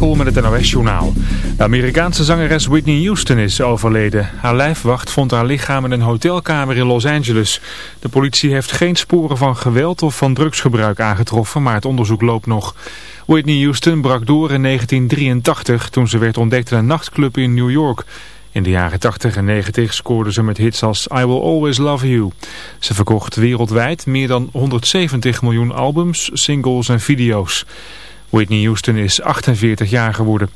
Met het NOS-journaal. De Amerikaanse zangeres Whitney Houston is overleden. Haar lijfwacht vond haar lichaam in een hotelkamer in Los Angeles. De politie heeft geen sporen van geweld of van drugsgebruik aangetroffen, maar het onderzoek loopt nog. Whitney Houston brak door in 1983 toen ze werd ontdekt in een nachtclub in New York. In de jaren 80 en 90 scoorde ze met hits als I Will Always Love You. Ze verkocht wereldwijd meer dan 170 miljoen albums, singles en video's. Whitney Houston is 48 jaar geworden.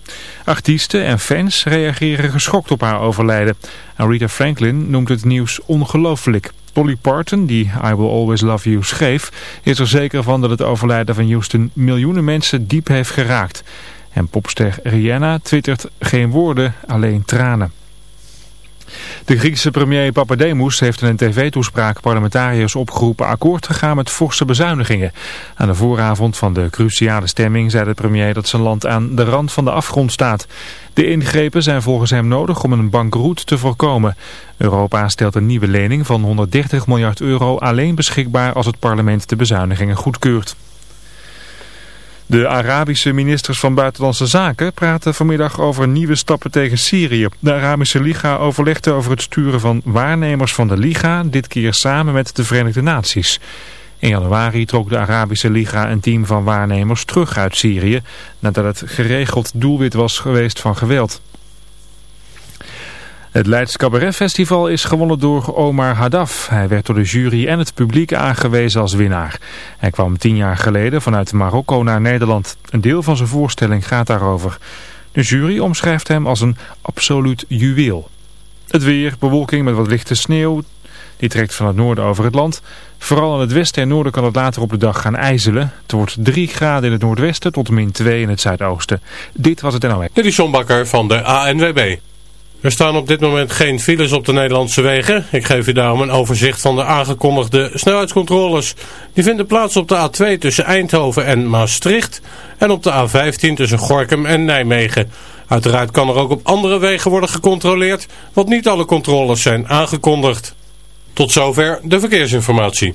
Artiesten en fans reageren geschokt op haar overlijden. Rita Franklin noemt het nieuws ongelooflijk. Dolly Parton, die I Will Always Love You schreef, is er zeker van dat het overlijden van Houston miljoenen mensen diep heeft geraakt. En popster Rihanna twittert geen woorden, alleen tranen. De Griekse premier Papademos heeft in een tv-toespraak parlementariërs opgeroepen akkoord te gaan met forse bezuinigingen. Aan de vooravond van de cruciale stemming zei de premier dat zijn land aan de rand van de afgrond staat. De ingrepen zijn volgens hem nodig om een bankroet te voorkomen. Europa stelt een nieuwe lening van 130 miljard euro alleen beschikbaar als het parlement de bezuinigingen goedkeurt. De Arabische ministers van Buitenlandse Zaken praten vanmiddag over nieuwe stappen tegen Syrië. De Arabische Liga overlegde over het sturen van waarnemers van de Liga, dit keer samen met de Verenigde Naties. In januari trok de Arabische Liga een team van waarnemers terug uit Syrië, nadat het geregeld doelwit was geweest van geweld. Het Leids Cabaret Festival is gewonnen door Omar Haddaf. Hij werd door de jury en het publiek aangewezen als winnaar. Hij kwam tien jaar geleden vanuit Marokko naar Nederland. Een deel van zijn voorstelling gaat daarover. De jury omschrijft hem als een absoluut juweel. Het weer, bewolking met wat lichte sneeuw. Die trekt van het noorden over het land. Vooral in het westen en noorden kan het later op de dag gaan ijzelen. Het wordt 3 graden in het noordwesten tot min 2 in het zuidoosten. Dit was het NOS. Dit is John Bakker van de ANWB. Er staan op dit moment geen files op de Nederlandse wegen. Ik geef u daarom een overzicht van de aangekondigde snelheidscontroles. Die vinden plaats op de A2 tussen Eindhoven en Maastricht en op de A15 tussen Gorkum en Nijmegen. Uiteraard kan er ook op andere wegen worden gecontroleerd, want niet alle controles zijn aangekondigd. Tot zover de verkeersinformatie.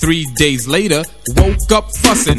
Three days later, woke up fussing,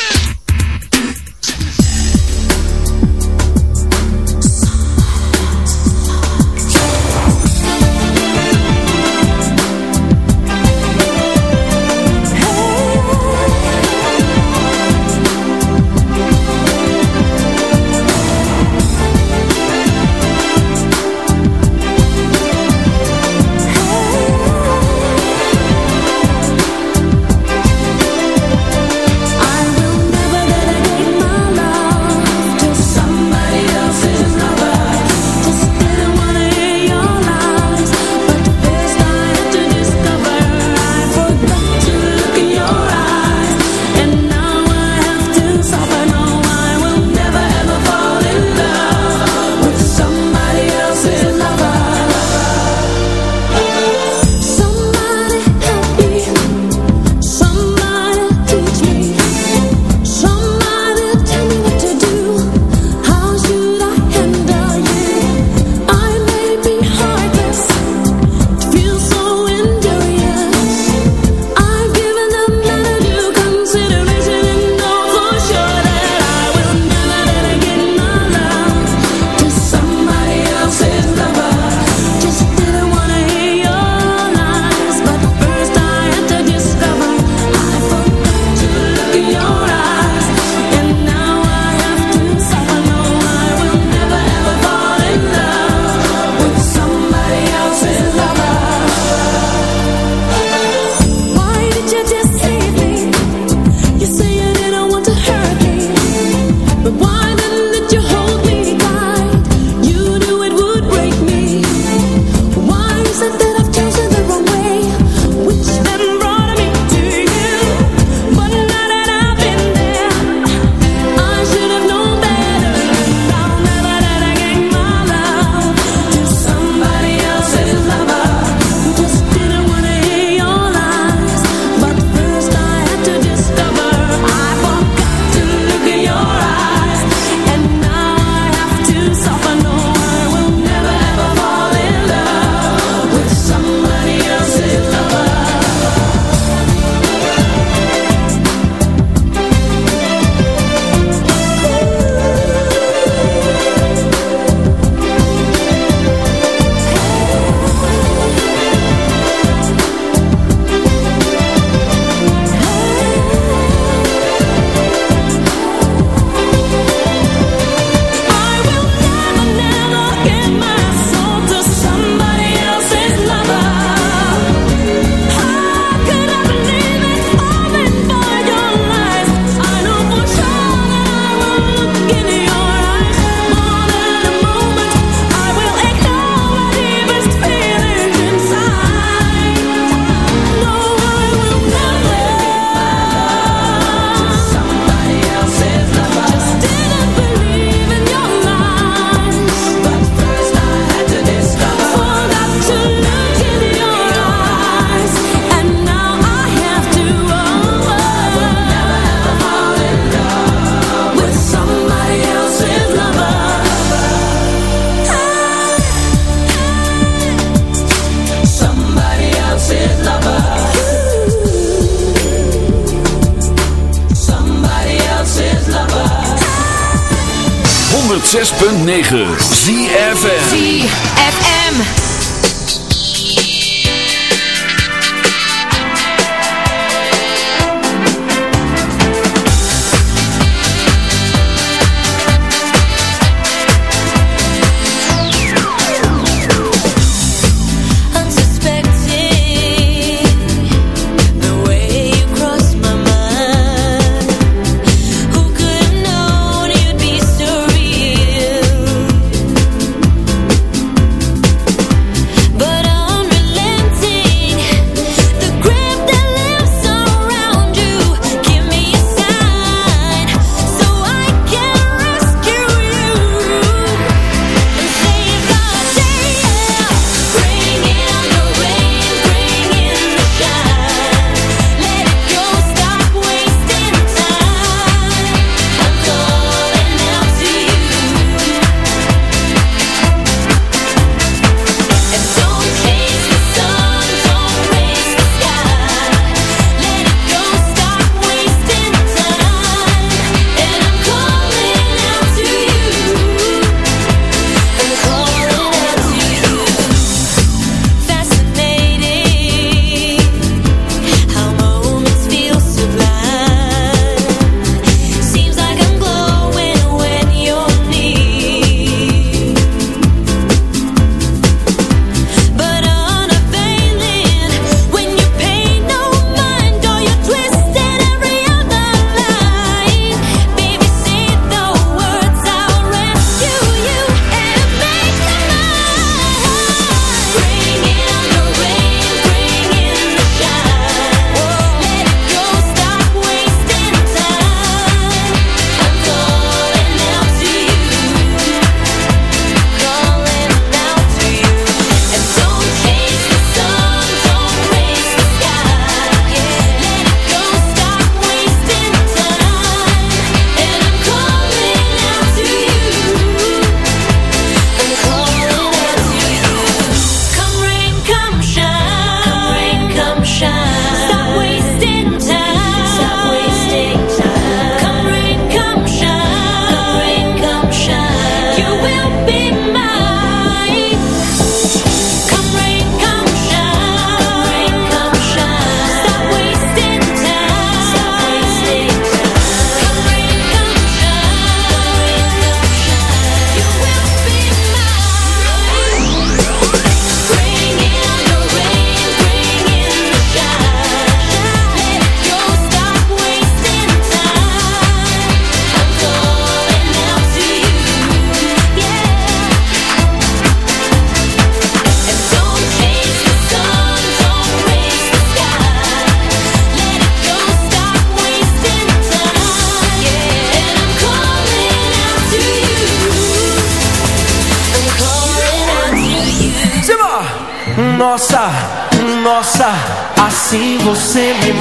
106.9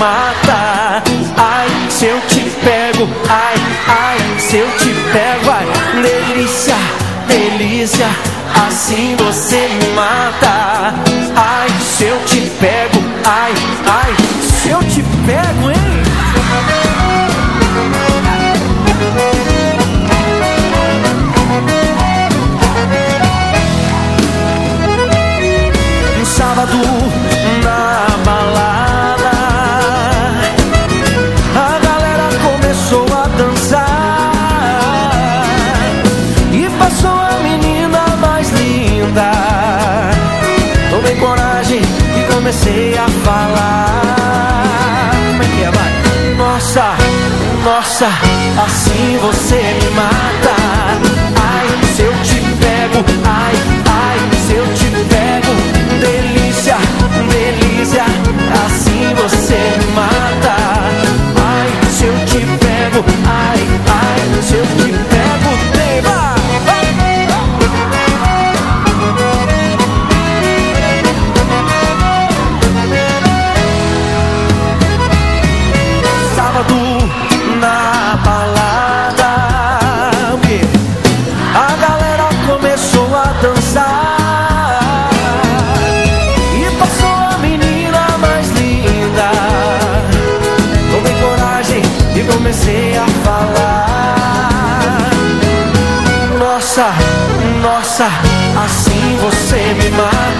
mata. Ai, se eu te pego, ai, ai, se eu te pego, ai, delícia, delícia, assim comecei a falar. Como é que é, vai? Nossa, nossa, assim você me mata. nossa, nossa, assim você me mata.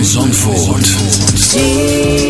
van Zandvoort.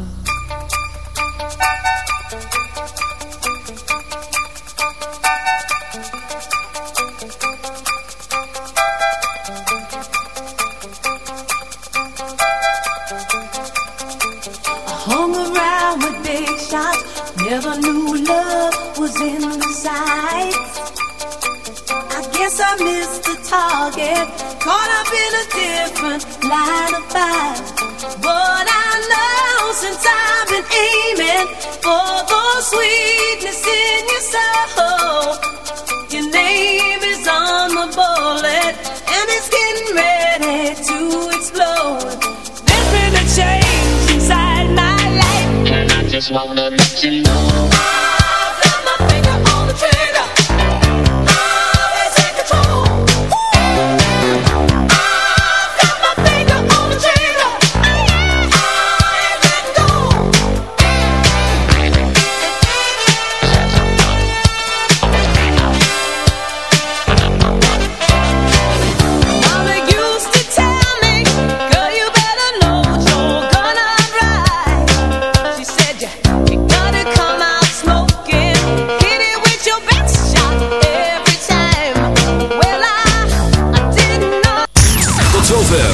Target, caught up in a different line of fire. But I know since I've been aiming for the sweetness in your soul, your name is on the bullet and it's getting ready to explode. There's been a change inside my life. And I just wanna let you know.